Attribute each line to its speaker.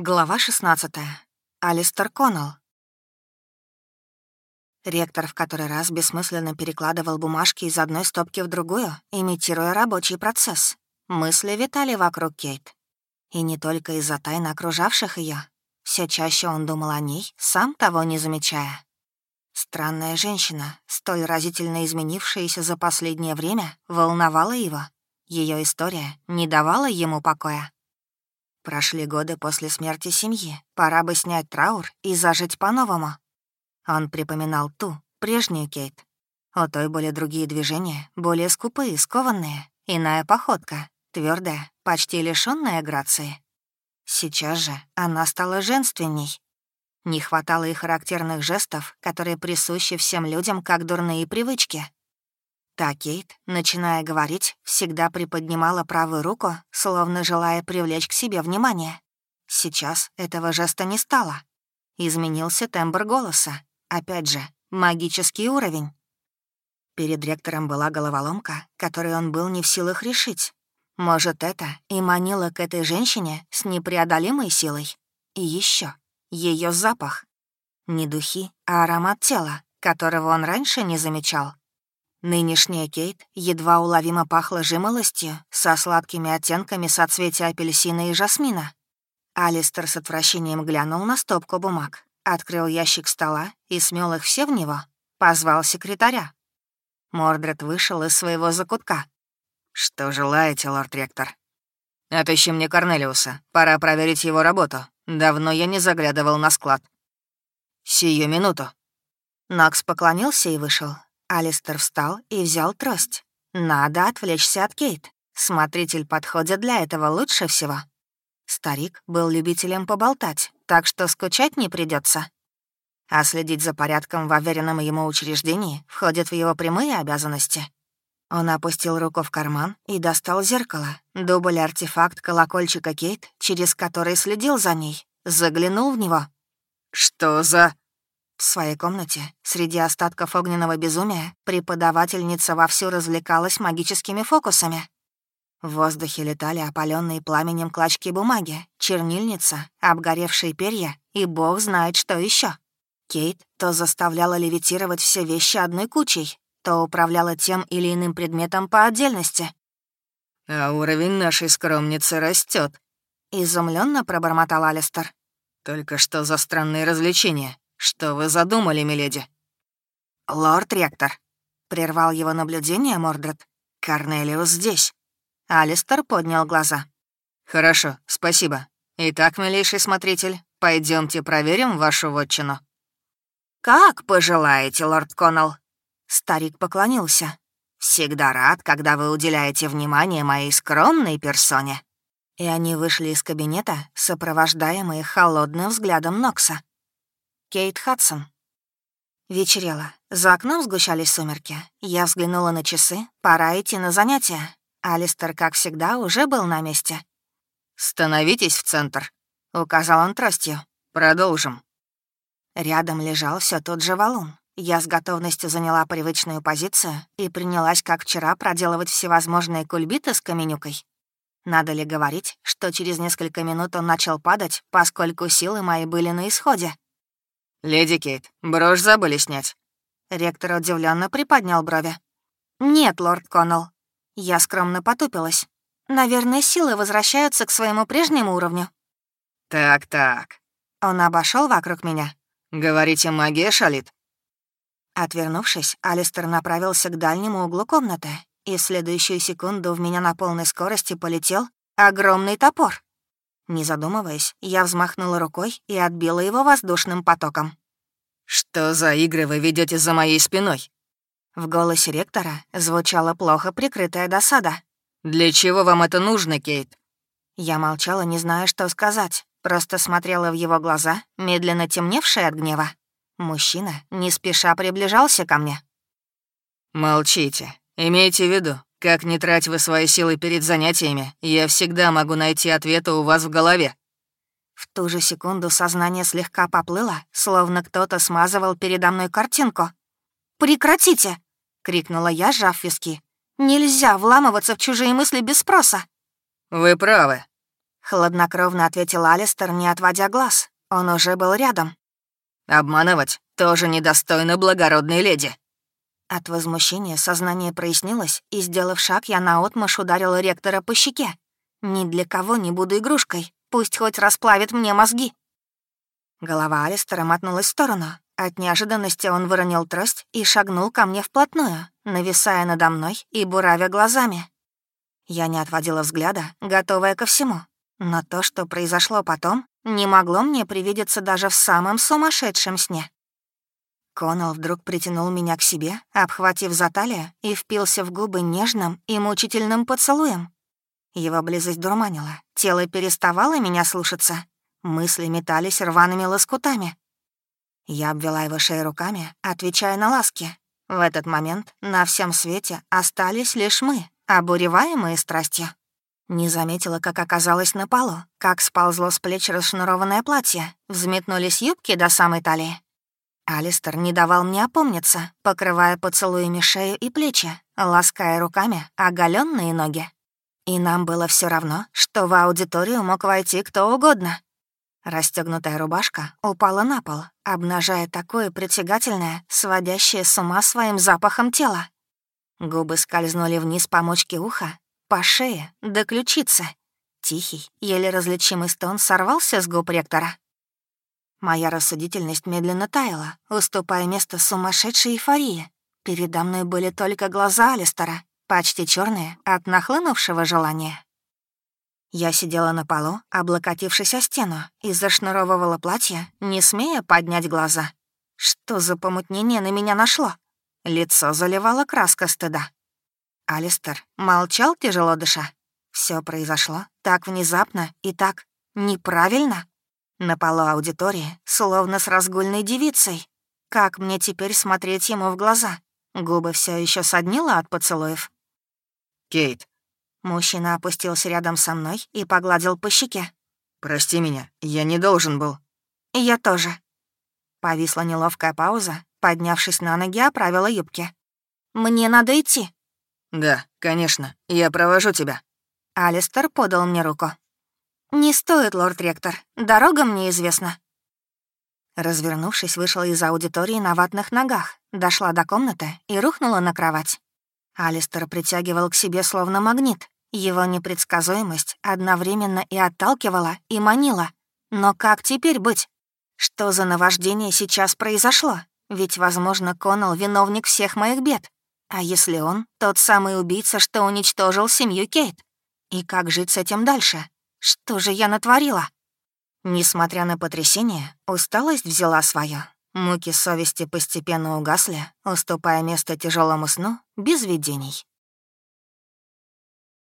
Speaker 1: Глава 16. Алистер Коннелл. Ректор в который раз бессмысленно перекладывал бумажки из одной стопки в другую, имитируя рабочий процесс. Мысли витали вокруг Кейт. И не только из-за тайн окружавших ее. Все чаще он думал о ней, сам того не замечая. Странная женщина, столь разительно изменившаяся за последнее время, волновала его. Ее история не давала ему покоя. Прошли годы после смерти семьи. Пора бы снять траур и зажить по-новому. Он припоминал ту, прежнюю Кейт. У той были другие движения, более скупые, скованные. Иная походка, твердая, почти лишённая грации. Сейчас же она стала женственней. Не хватало и характерных жестов, которые присущи всем людям как дурные привычки. Та Кейт, начиная говорить, всегда приподнимала правую руку, словно желая привлечь к себе внимание. Сейчас этого жеста не стало. Изменился тембр голоса. Опять же, магический уровень. Перед ректором была головоломка, которую он был не в силах решить. Может, это и манило к этой женщине с непреодолимой силой. И еще ее запах. Не духи, а аромат тела, которого он раньше не замечал. Нынешняя Кейт едва уловимо пахла жимолостью со сладкими оттенками соцветия апельсина и жасмина. Алистер с отвращением глянул на стопку бумаг, открыл ящик стола и смел их все в него, позвал секретаря. Мордред вышел из своего закутка. «Что желаете, лорд-ректор?» «Отыщи мне Корнелиуса. Пора проверить его работу. Давно я не заглядывал на склад». «Сию минуту». Нокс поклонился и вышел, Алистер встал и взял трость. Надо отвлечься от Кейт. Смотритель подходит для этого лучше всего. Старик был любителем поболтать, так что скучать не придется. А следить за порядком в уверенном ему учреждении входит в его прямые обязанности. Он опустил руку в карман и достал зеркало, дубль-артефакт колокольчика Кейт, через который следил за ней, заглянул в него. «Что за...» В своей комнате, среди остатков огненного безумия, преподавательница вовсю развлекалась магическими фокусами. В воздухе летали опаленные пламенем клочки бумаги, чернильница, обгоревшие перья и бог знает что еще. Кейт то заставляла левитировать все вещи одной кучей, то управляла тем или иным предметом по отдельности.
Speaker 2: «А уровень нашей скромницы растет,
Speaker 1: изумленно пробормотал Алистер.
Speaker 2: «Только что за странные развлечения. «Что вы задумали, миледи?»
Speaker 1: «Лорд-ректор», — прервал его наблюдение Мордред. «Корнелиус здесь». Алистер поднял глаза.
Speaker 2: «Хорошо, спасибо. Итак, милейший смотритель, пойдемте проверим вашу вотчину».
Speaker 1: «Как пожелаете, лорд Коннелл». Старик поклонился. «Всегда рад, когда вы уделяете внимание моей скромной персоне». И они вышли из кабинета, сопровождаемые холодным взглядом Нокса. Кейт Хадсон. Вечерело. За окном сгущались сумерки. Я взглянула на часы. Пора идти на занятия. Алистер, как всегда, уже был на месте.
Speaker 2: «Становитесь в центр», —
Speaker 1: указал он тростью.
Speaker 2: «Продолжим».
Speaker 1: Рядом лежал все тот же валун. Я с готовностью заняла привычную позицию и принялась, как вчера, проделывать всевозможные кульбиты с каменюкой. Надо ли говорить, что через несколько минут он начал падать, поскольку силы мои были на исходе?
Speaker 2: «Леди Кейт, брошь забыли снять».
Speaker 1: Ректор удивленно приподнял брови. «Нет, лорд Коннелл». Я скромно потупилась. Наверное, силы возвращаются к своему прежнему уровню.
Speaker 2: «Так-так».
Speaker 1: Он обошел вокруг меня.
Speaker 2: «Говорите, магия шалит?»
Speaker 1: Отвернувшись, Алистер направился к дальнему углу комнаты, и в следующую секунду в меня на полной скорости полетел огромный топор. Не задумываясь, я взмахнула рукой и отбила его воздушным потоком.
Speaker 2: «Что за игры вы ведете за моей спиной?»
Speaker 1: В голосе ректора звучала плохо прикрытая досада.
Speaker 2: «Для чего вам это нужно, Кейт?»
Speaker 1: Я молчала, не зная, что сказать. Просто смотрела в его глаза, медленно темневшие от гнева. Мужчина не спеша приближался ко мне.
Speaker 2: «Молчите. Имейте в виду, как не трать вы свои силы перед занятиями, я всегда могу найти ответы у вас в голове».
Speaker 1: В ту же секунду сознание слегка поплыло, словно кто-то смазывал передо мной картинку. «Прекратите!» — крикнула я, сжав виски. «Нельзя вламываться в чужие мысли без спроса!»
Speaker 2: «Вы правы!»
Speaker 1: Хладнокровно ответил Алистер, не отводя глаз. Он уже был рядом.
Speaker 2: «Обманывать тоже недостойно благородной леди».
Speaker 1: От возмущения сознание прояснилось, и, сделав шаг, я наотмашь ударила ректора по щеке. Ни для кого не буду игрушкой, пусть хоть расплавит мне мозги. Голова Алистера мотнулась в сторону. От неожиданности он выронил трость и шагнул ко мне вплотную, нависая надо мной и буравя глазами. Я не отводила взгляда, готовая ко всему. Но то, что произошло потом, не могло мне привидеться даже в самом сумасшедшем сне. Коннелл вдруг притянул меня к себе, обхватив за талию и впился в губы нежным и мучительным поцелуем. Его близость дурманила, тело переставало меня слушаться, мысли метались рваными лоскутами. Я обвела его шею руками, отвечая на ласки. В этот момент на всем свете остались лишь мы, обуреваемые страстью. Не заметила, как оказалась на полу, как сползло с плеч расшнурованное платье, взметнулись юбки до самой талии. Алистер не давал мне опомниться, покрывая поцелуями шею и плечи, лаская руками оголенные ноги. И нам было все равно, что в аудиторию мог войти кто угодно. Расстегнутая рубашка упала на пол, обнажая такое притягательное, сводящее с ума своим запахом тела. Губы скользнули вниз по мочке уха, по шее, до ключицы. Тихий, еле различимый стон сорвался с губ ректора. Моя рассудительность медленно таяла, уступая место сумасшедшей эйфории. Передо мной были только глаза Алистера, почти черные от нахлынувшего желания. Я сидела на полу, облокотившись о стену, и зашнуровывала платье, не смея поднять глаза. Что за помутнение на меня нашло? Лицо заливало краска стыда. Алистер молчал, тяжело дыша. Все произошло так внезапно и так неправильно. На полу аудитории, словно с разгульной девицей. Как мне теперь смотреть ему в глаза? Губы все еще соднило от поцелуев.
Speaker 2: «Кейт».
Speaker 1: Мужчина опустился рядом со мной и погладил по щеке.
Speaker 2: «Прости меня, я не должен был».
Speaker 1: «Я тоже». Повисла неловкая пауза, поднявшись на ноги, оправила юбки. «Мне надо идти».
Speaker 2: «Да, конечно, я провожу тебя».
Speaker 1: Алистер подал мне руку. «Не стоит, лорд-ректор, дорога мне известна». Развернувшись, вышла из аудитории на ватных ногах, дошла до комнаты и рухнула на кровать. Алистер притягивал к себе словно магнит. Его непредсказуемость одновременно и отталкивала, и манила. Но как теперь быть? Что за наваждение сейчас произошло? Ведь, возможно, Коннелл — виновник всех моих бед. А если он — тот самый убийца, что уничтожил семью Кейт? И как жить с этим дальше? Что же я натворила? Несмотря на потрясение, усталость взяла свое. Муки совести постепенно угасли, уступая место тяжелому сну без видений.